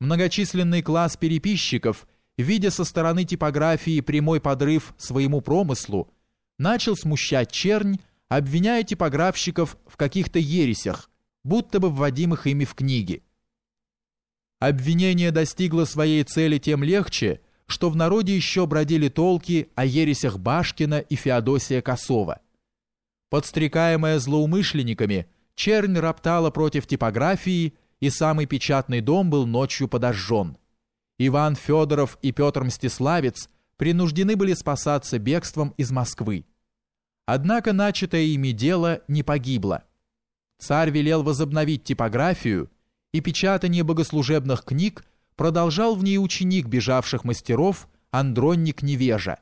Многочисленный класс переписчиков, видя со стороны типографии прямой подрыв своему промыслу, начал смущать чернь, обвиняя типографщиков в каких-то ересях, будто бы вводимых ими в книги. Обвинение достигло своей цели тем легче, что в народе еще бродили толки о ересях Башкина и Феодосия Косова. Подстрекаемая злоумышленниками, чернь роптала против типографии и самый печатный дом был ночью подожжен. Иван Федоров и Петр Мстиславец принуждены были спасаться бегством из Москвы. Однако начатое ими дело не погибло. Царь велел возобновить типографию, и печатание богослужебных книг продолжал в ней ученик бежавших мастеров Андронник Невежа.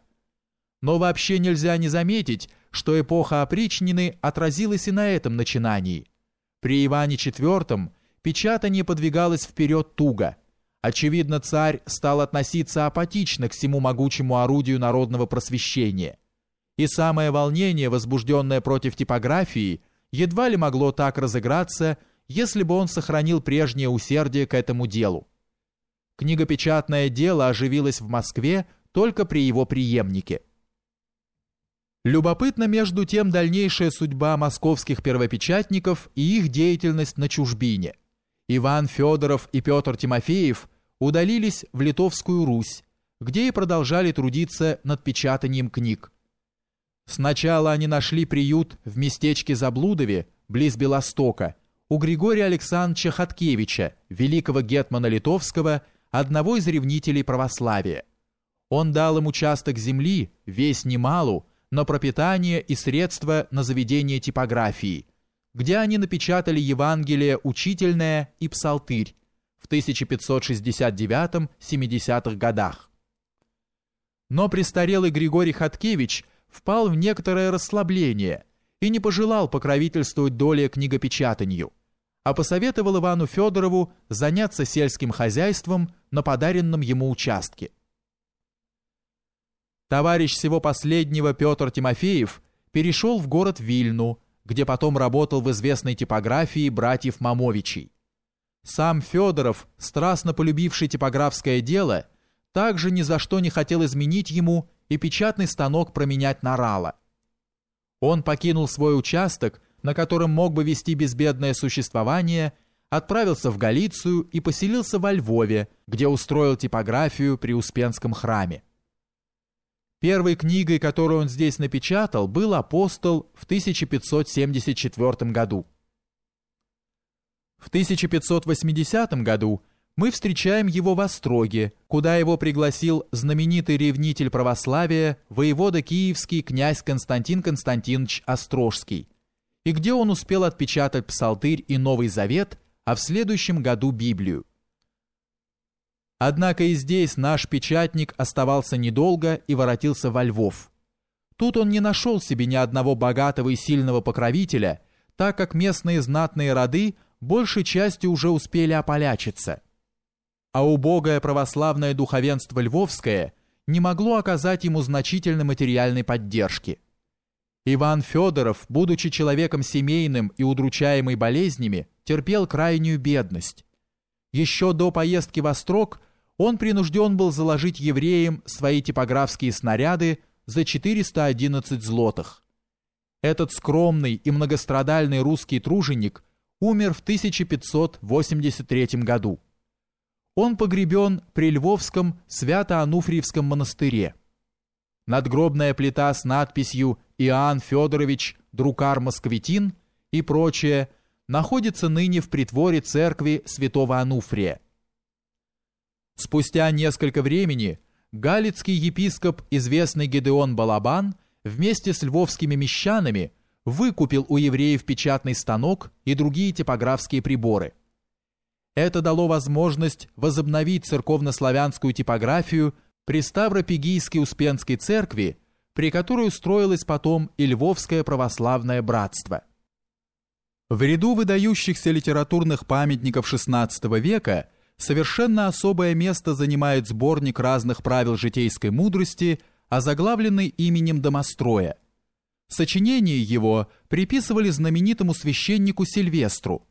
Но вообще нельзя не заметить, что эпоха опричнины отразилась и на этом начинании. При Иване IV печатание подвигалось вперед туго. Очевидно, царь стал относиться апатично к всему могучему орудию народного просвещения. И самое волнение, возбужденное против типографии, едва ли могло так разыграться, если бы он сохранил прежнее усердие к этому делу. Книгопечатное дело оживилось в Москве только при его преемнике. Любопытна между тем дальнейшая судьба московских первопечатников и их деятельность на чужбине – Иван Федоров и Петр Тимофеев удалились в Литовскую Русь, где и продолжали трудиться над печатанием книг. Сначала они нашли приют в местечке Заблудове, близ Белостока, у Григория Александровича Хаткевича, великого гетмана литовского, одного из ревнителей православия. Он дал им участок земли, весь немалу, но пропитание и средства на заведение типографии – где они напечатали Евангелие учительное и псалтырь в 1569-70-х годах. Но престарелый Григорий Хаткевич впал в некоторое расслабление и не пожелал покровительствовать доле книгопечатанию, а посоветовал Ивану Федорову заняться сельским хозяйством на подаренном ему участке. Товарищ всего последнего Петр Тимофеев перешел в город Вильну, где потом работал в известной типографии братьев Мамовичей. Сам Федоров, страстно полюбивший типографское дело, также ни за что не хотел изменить ему и печатный станок променять на рало. Он покинул свой участок, на котором мог бы вести безбедное существование, отправился в Галицию и поселился во Львове, где устроил типографию при Успенском храме. Первой книгой, которую он здесь напечатал, был «Апостол» в 1574 году. В 1580 году мы встречаем его в Остроге, куда его пригласил знаменитый ревнитель православия, воевода киевский князь Константин Константинович Острожский, и где он успел отпечатать Псалтырь и Новый Завет, а в следующем году Библию. Однако и здесь наш печатник оставался недолго и воротился во Львов. Тут он не нашел себе ни одного богатого и сильного покровителя, так как местные знатные роды большей частью уже успели ополячиться. А убогое православное духовенство львовское не могло оказать ему значительной материальной поддержки. Иван Федоров, будучи человеком семейным и удручаемый болезнями, терпел крайнюю бедность. Еще до поездки в Острог он принужден был заложить евреям свои типографские снаряды за 411 злотых. Этот скромный и многострадальный русский труженик умер в 1583 году. Он погребен при Львовском Свято-Ануфриевском монастыре. Надгробная плита с надписью «Иоанн Федорович, друкар Москвитин» и прочее находится ныне в притворе церкви святого Ануфрия. Спустя несколько времени галицкий епископ, известный Гедеон Балабан, вместе с львовскими мещанами выкупил у евреев печатный станок и другие типографские приборы. Это дало возможность возобновить церковнославянскую типографию при Ставропигийской Успенской церкви, при которой устроилось потом и Львовское православное братство. В ряду выдающихся литературных памятников XVI века – совершенно особое место занимает сборник разных правил житейской мудрости, озаглавленный именем Домостроя. Сочинение его приписывали знаменитому священнику Сильвестру,